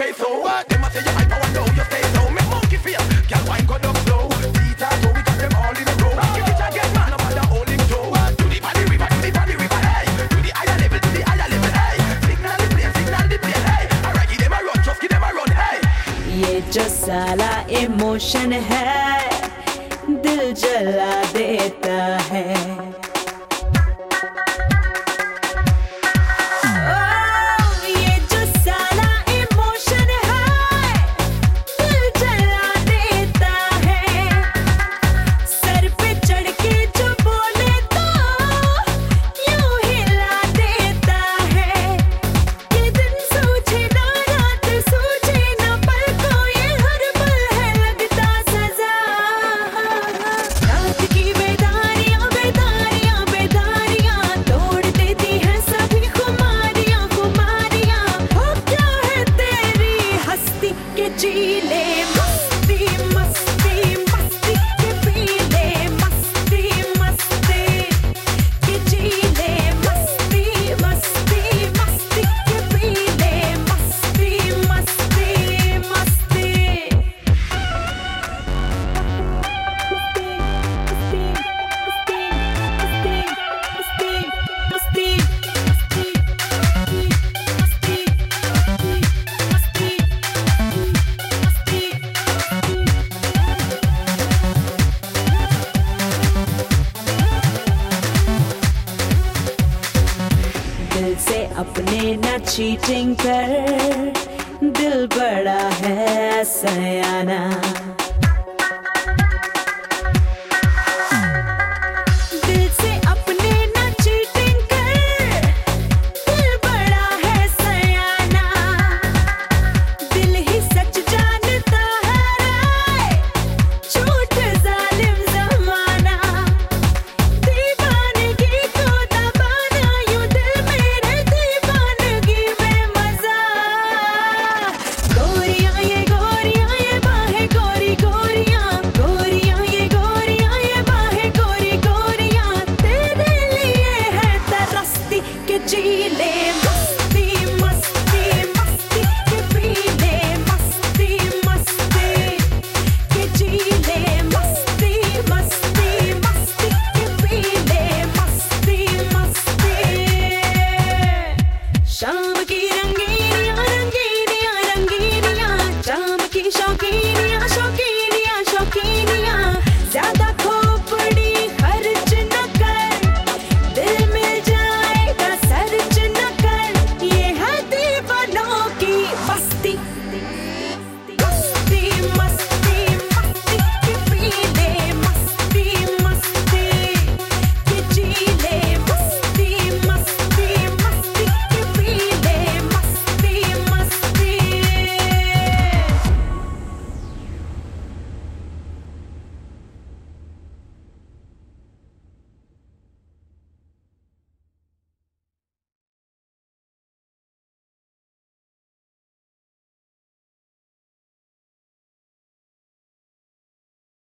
pay so what? Them a say you hype, I know you stay so. Me monkey face, girl wine go down slow. Theta go, we got them all in a row. Give it a get man, no matter hold him toe. To the body river, to the body river, hey. To the higher level, to the higher level, hey. Signal the plane, signal the plane, hey. Alright, give them a run, just give them a run, hey. ये जो साला emotion है दिल जला देता है से अपने न चीटिंग कर। दिल बड़ा है सयाना।